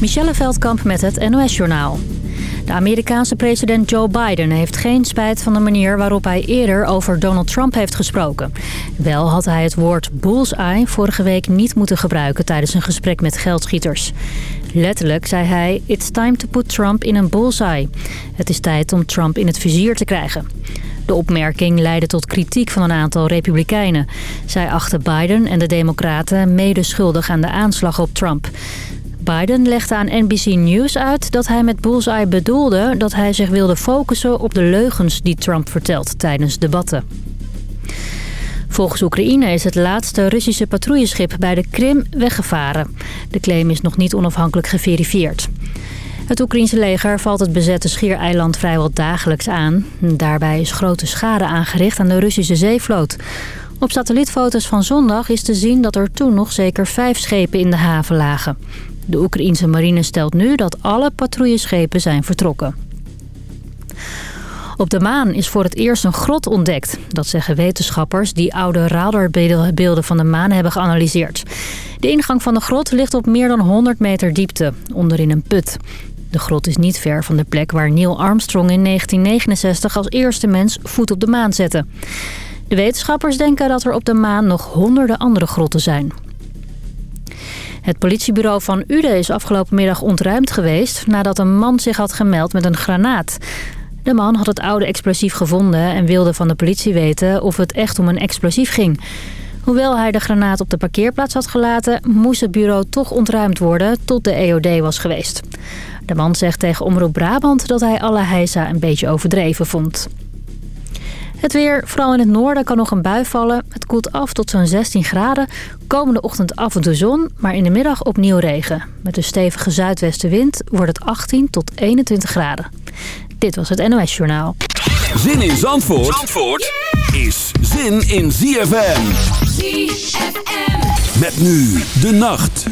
Michelle Veldkamp met het NOS-journaal. De Amerikaanse president Joe Biden heeft geen spijt van de manier waarop hij eerder over Donald Trump heeft gesproken. Wel had hij het woord bullseye vorige week niet moeten gebruiken tijdens een gesprek met geldschieters. Letterlijk zei hij, it's time to put Trump in een bullseye. Het is tijd om Trump in het vizier te krijgen. De opmerking leidde tot kritiek van een aantal republikeinen. Zij achten Biden en de democraten mede schuldig aan de aanslag op Trump. Biden legde aan NBC News uit dat hij met Bullseye bedoelde... dat hij zich wilde focussen op de leugens die Trump vertelt tijdens debatten. Volgens Oekraïne is het laatste Russische patrouilleschip bij de Krim weggevaren. De claim is nog niet onafhankelijk geverifieerd. Het Oekraïense leger valt het bezette schiereiland vrijwel dagelijks aan. Daarbij is grote schade aangericht aan de Russische zeevloot. Op satellietfoto's van zondag is te zien dat er toen nog zeker vijf schepen in de haven lagen. De Oekraïense marine stelt nu dat alle patrouilleschepen zijn vertrokken. Op de maan is voor het eerst een grot ontdekt. Dat zeggen wetenschappers die oude radarbeelden van de maan hebben geanalyseerd. De ingang van de grot ligt op meer dan 100 meter diepte, onderin een put. De grot is niet ver van de plek waar Neil Armstrong in 1969 als eerste mens voet op de maan zette. De wetenschappers denken dat er op de maan nog honderden andere grotten zijn. Het politiebureau van Uden is afgelopen middag ontruimd geweest... nadat een man zich had gemeld met een granaat. De man had het oude explosief gevonden en wilde van de politie weten of het echt om een explosief ging. Hoewel hij de granaat op de parkeerplaats had gelaten... moest het bureau toch ontruimd worden tot de EOD was geweest. De man zegt tegen Omroep Brabant dat hij alle heisa een beetje overdreven vond. Het weer, vooral in het noorden, kan nog een bui vallen. Het koelt af tot zo'n 16 graden. Komende ochtend af en toe zon, maar in de middag opnieuw regen. Met een stevige zuidwestenwind wordt het 18 tot 21 graden. Dit was het NOS Journaal. Zin in Zandvoort, Zandvoort is zin in ZFM. ZFM. Met nu de nacht.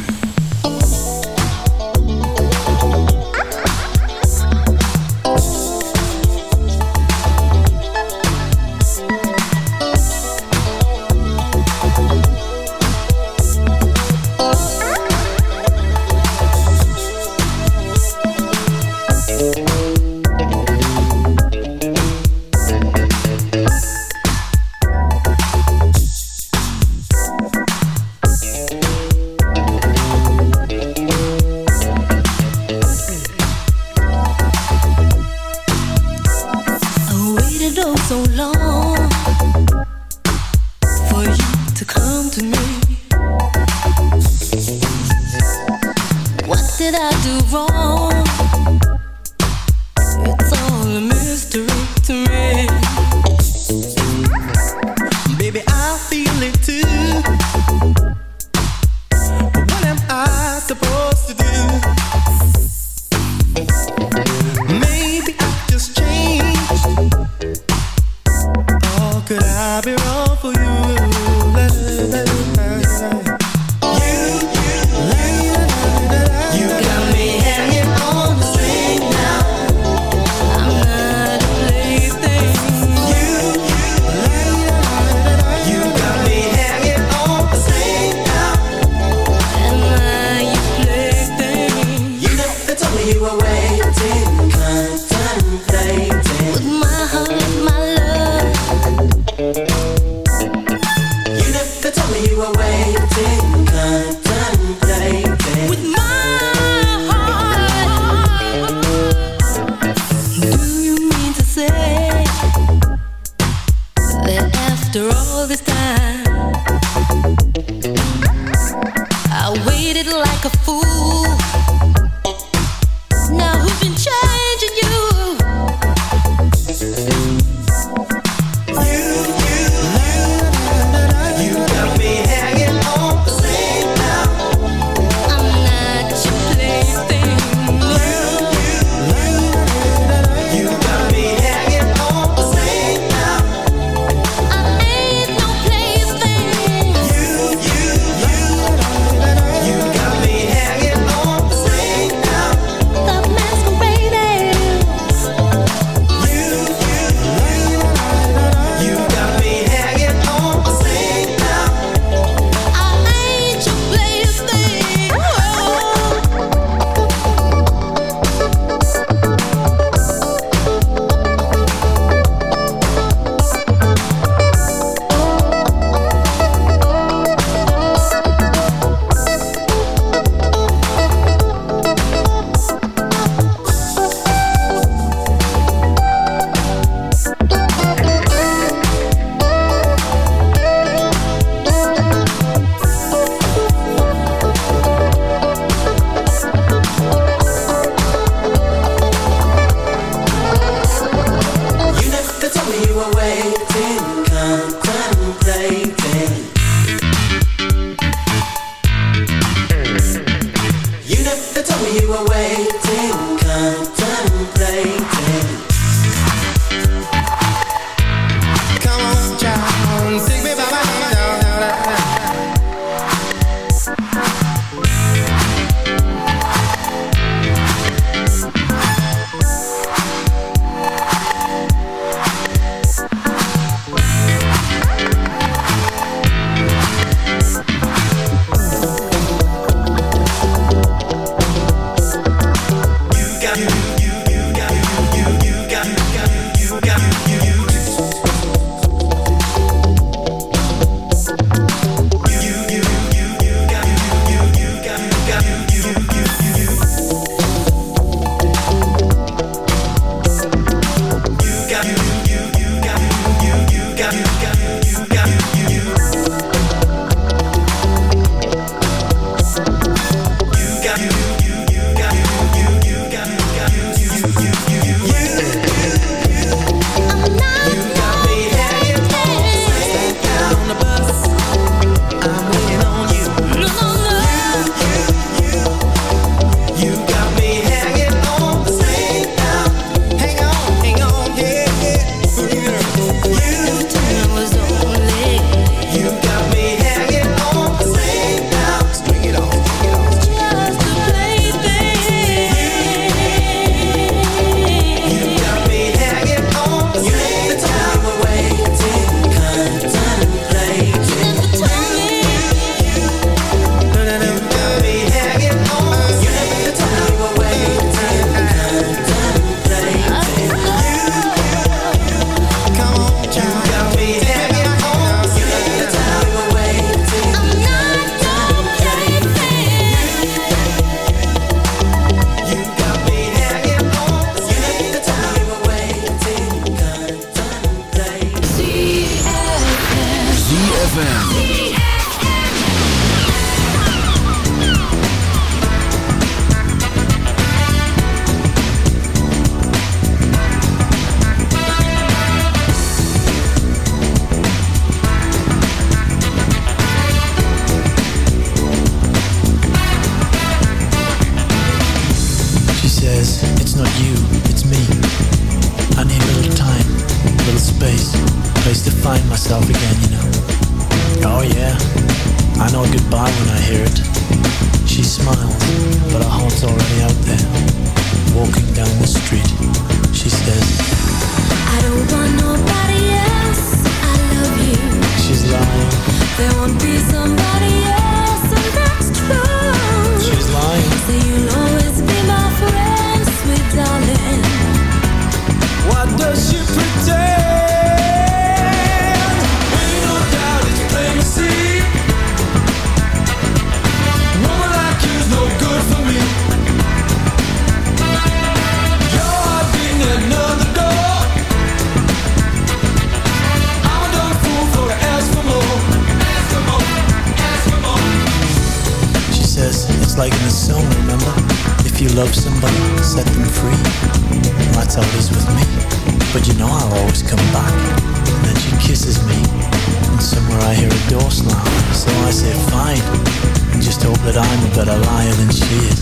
but I'm a better liar than she is.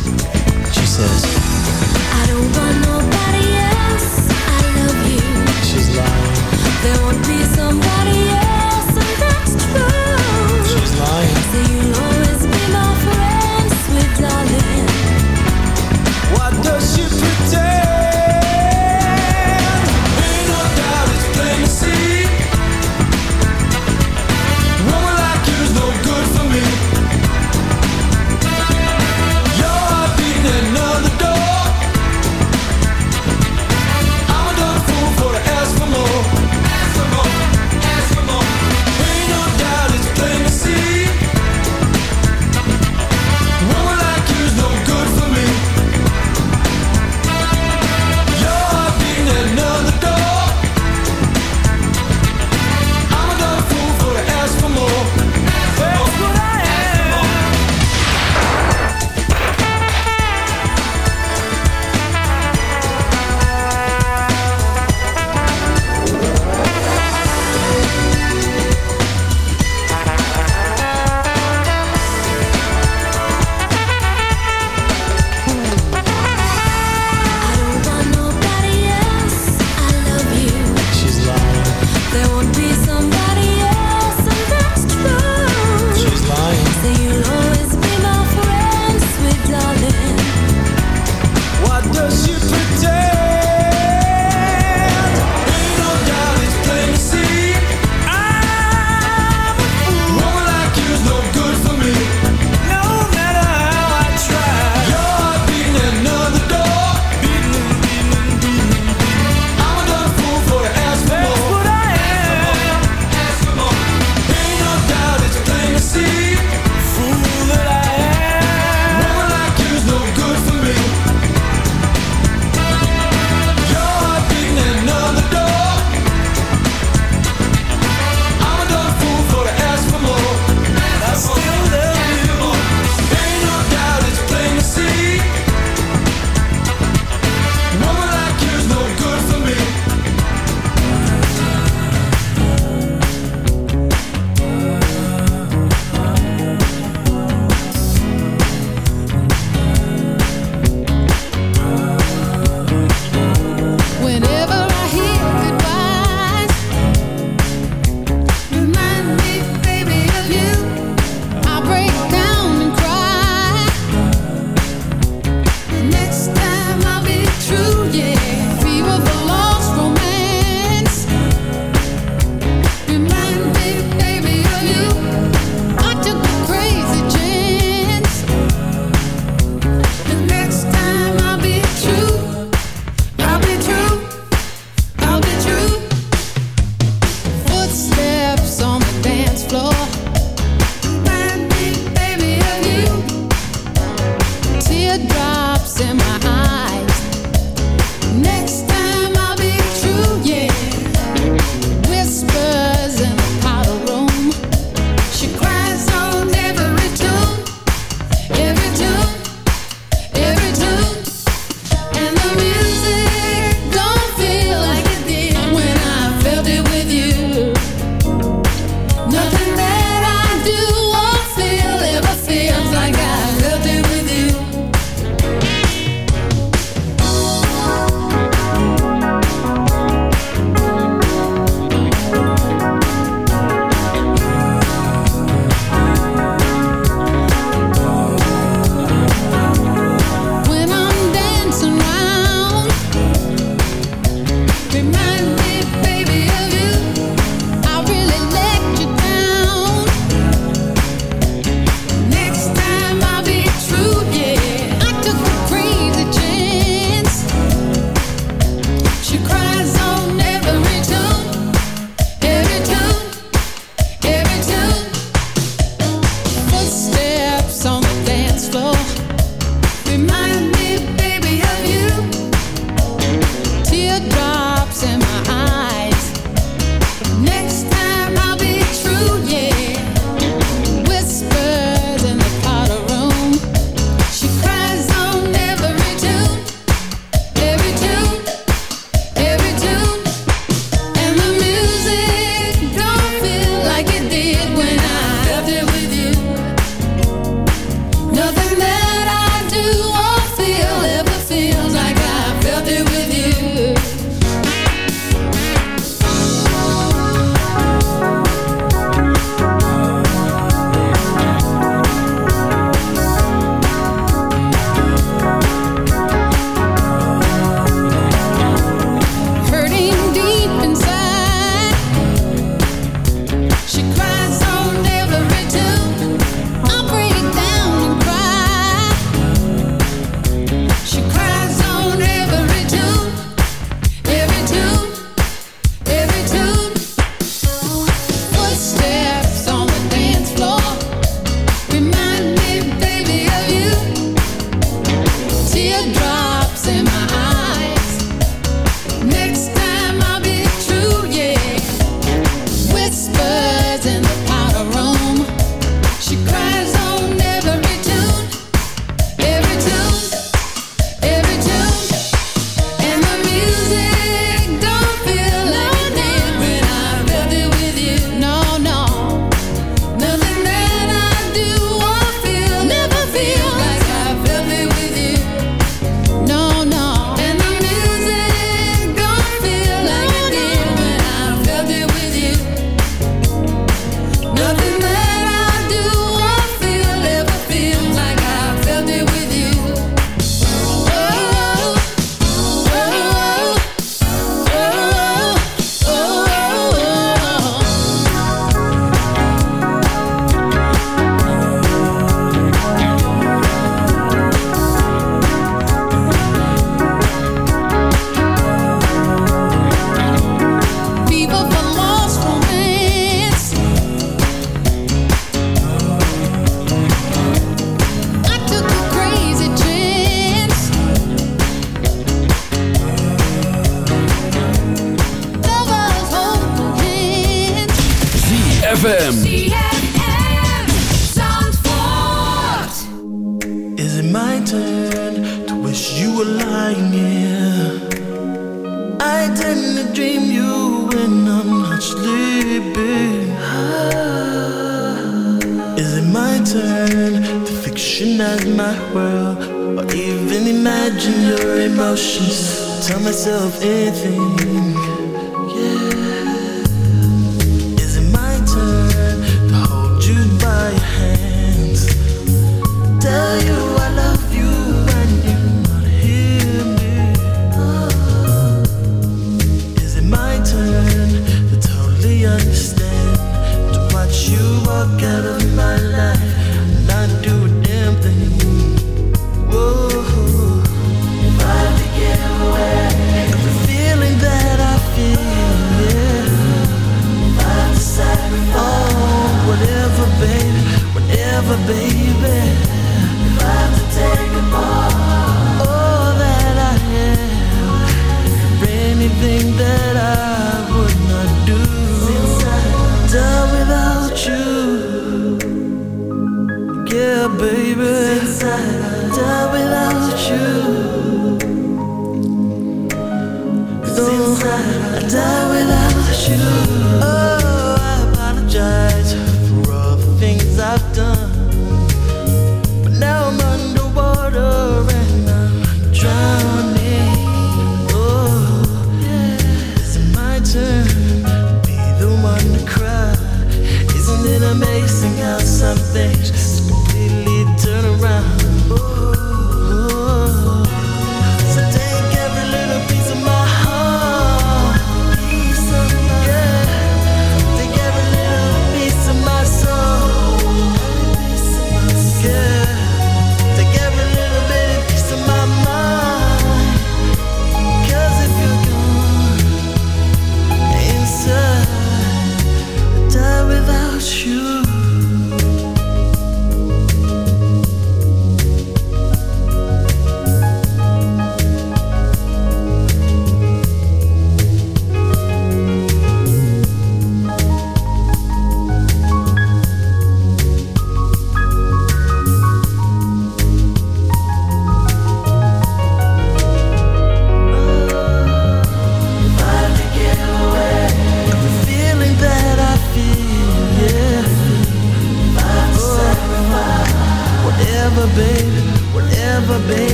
She says, I don't want nobody else. I love you. She's lying. There won't be somebody baby. Ah. Is it my turn to fictionalize my world? Or even imagine your emotions? Tell myself anything. Yeah. Is it my turn to hold you by your hands? Tell you. walk out of life.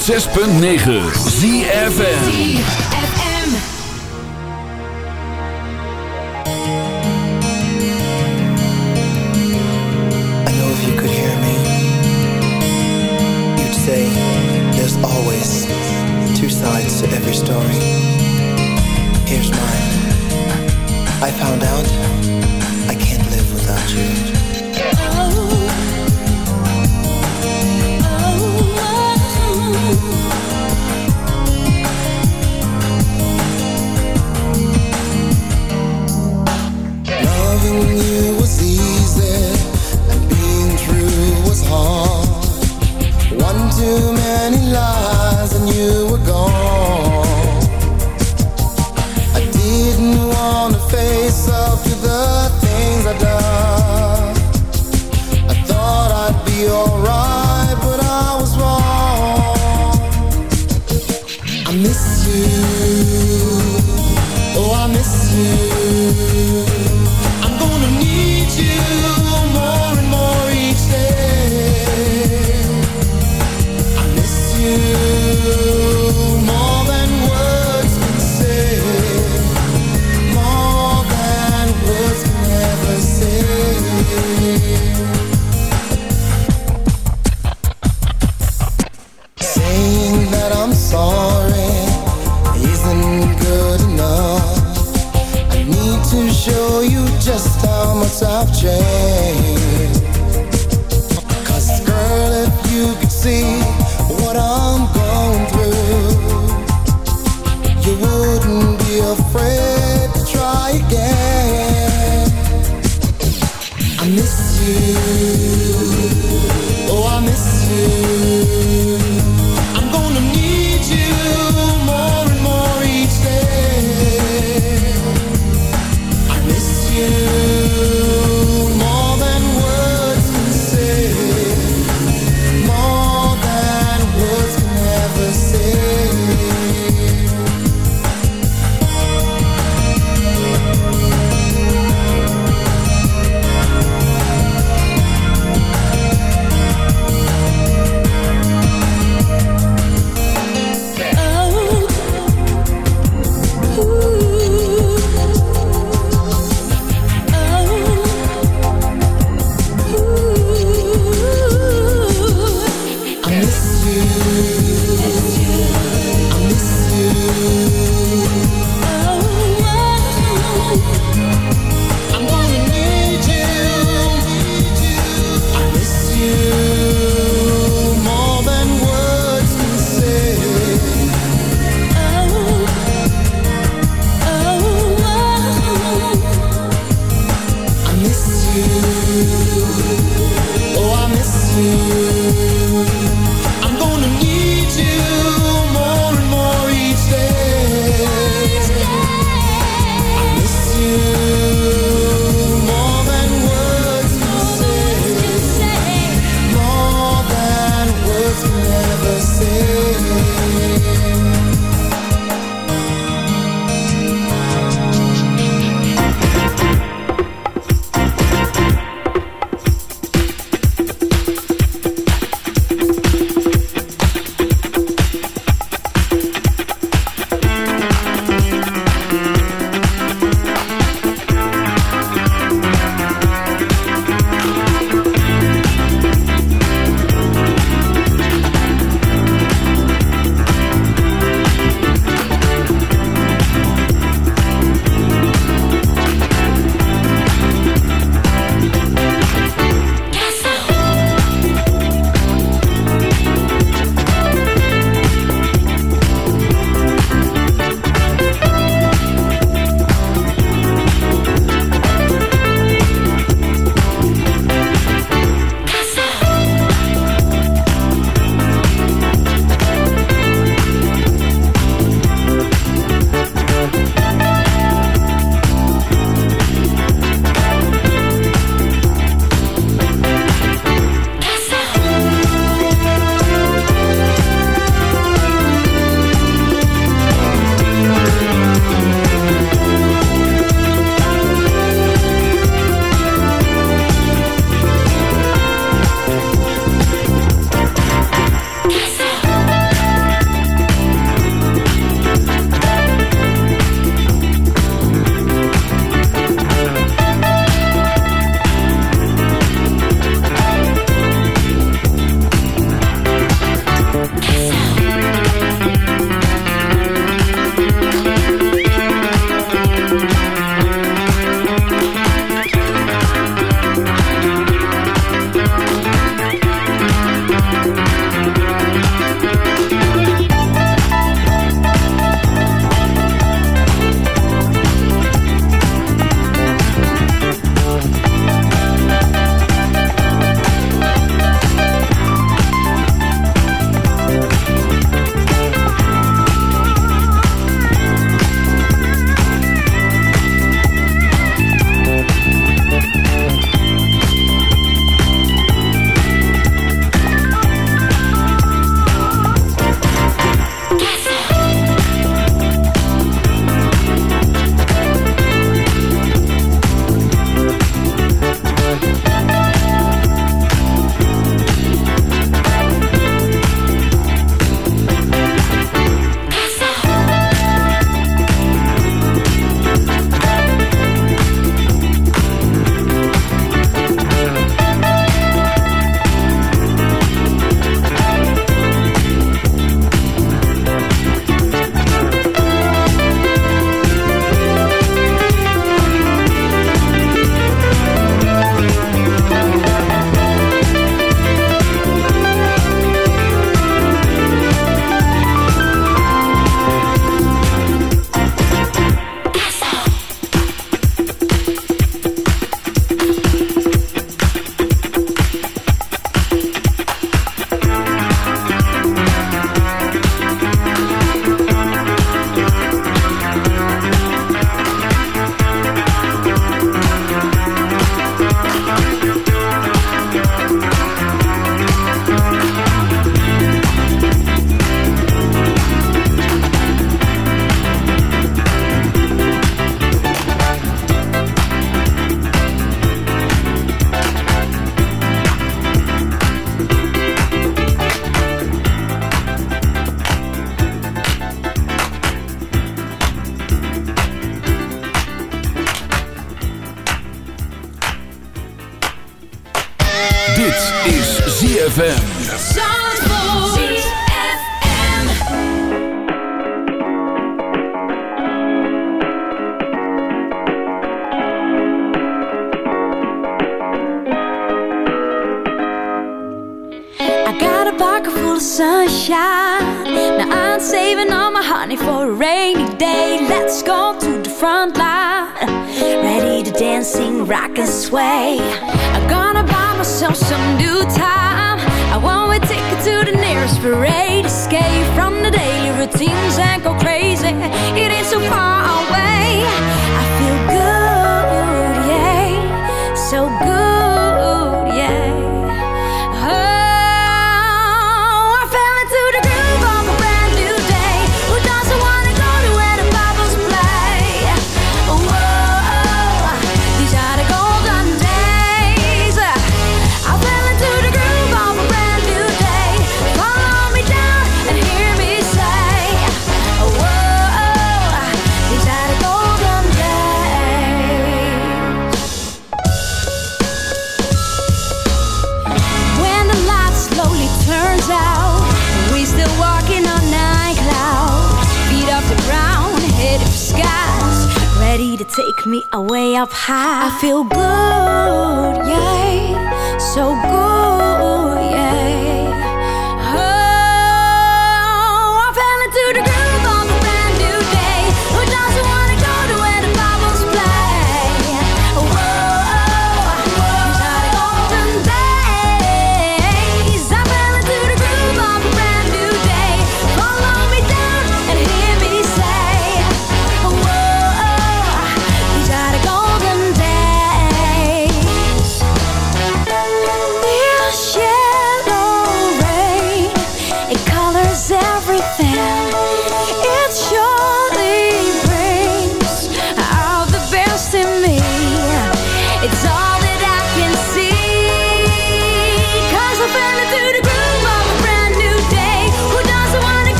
106.9 ZFN much Cause girl, if you could see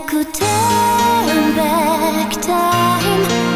could turn back time.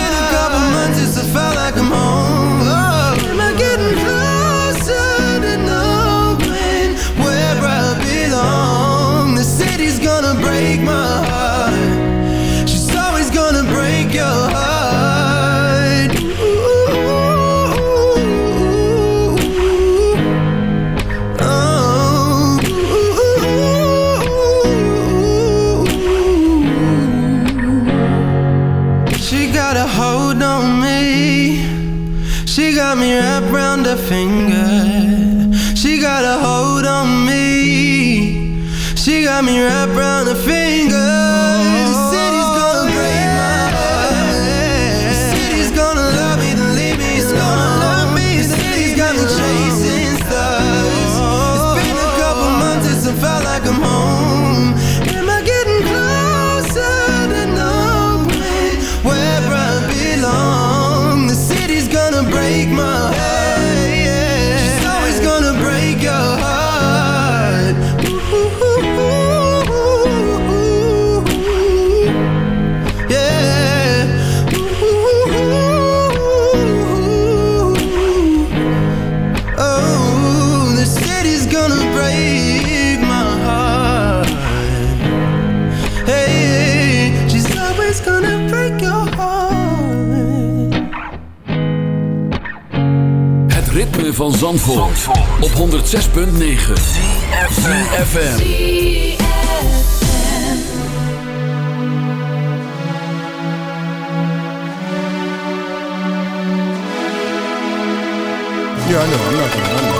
brown a finger van Zandvoort, op 106.9 FM. Yeah, I know. Know.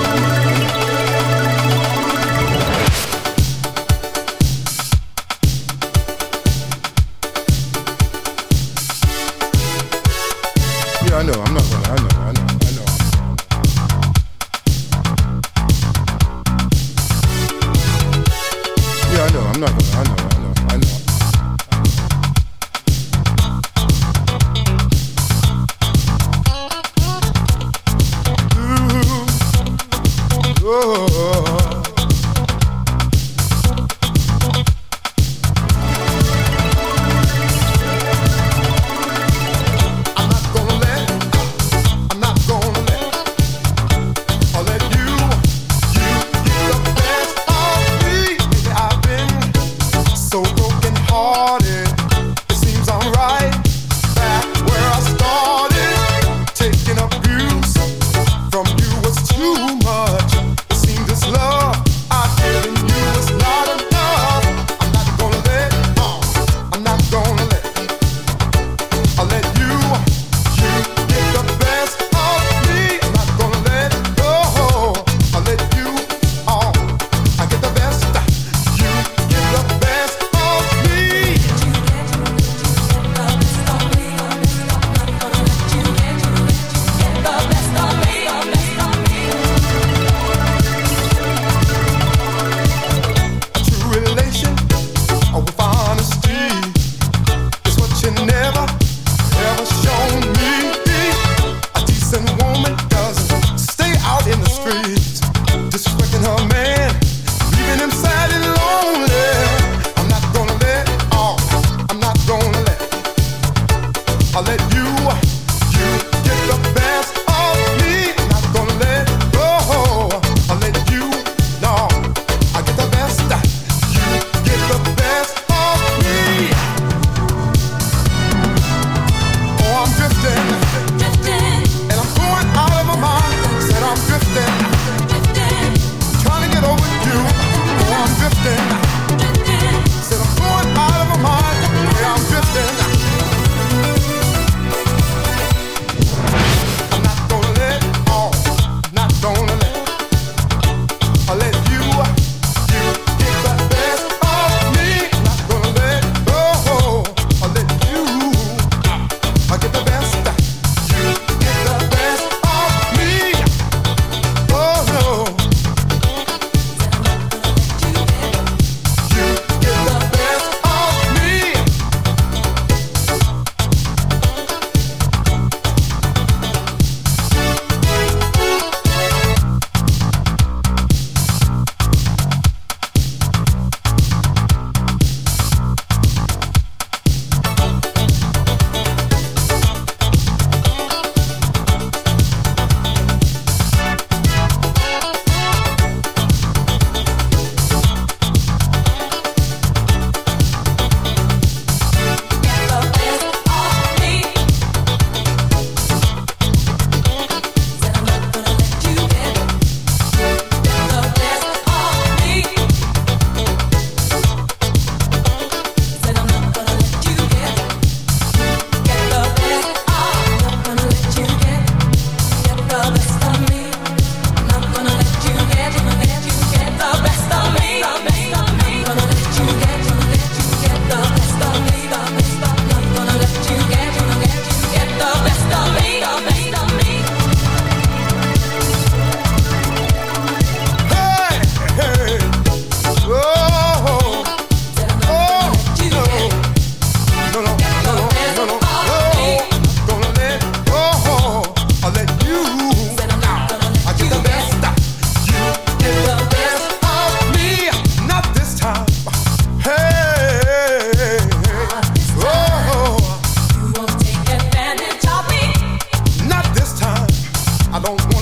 don't want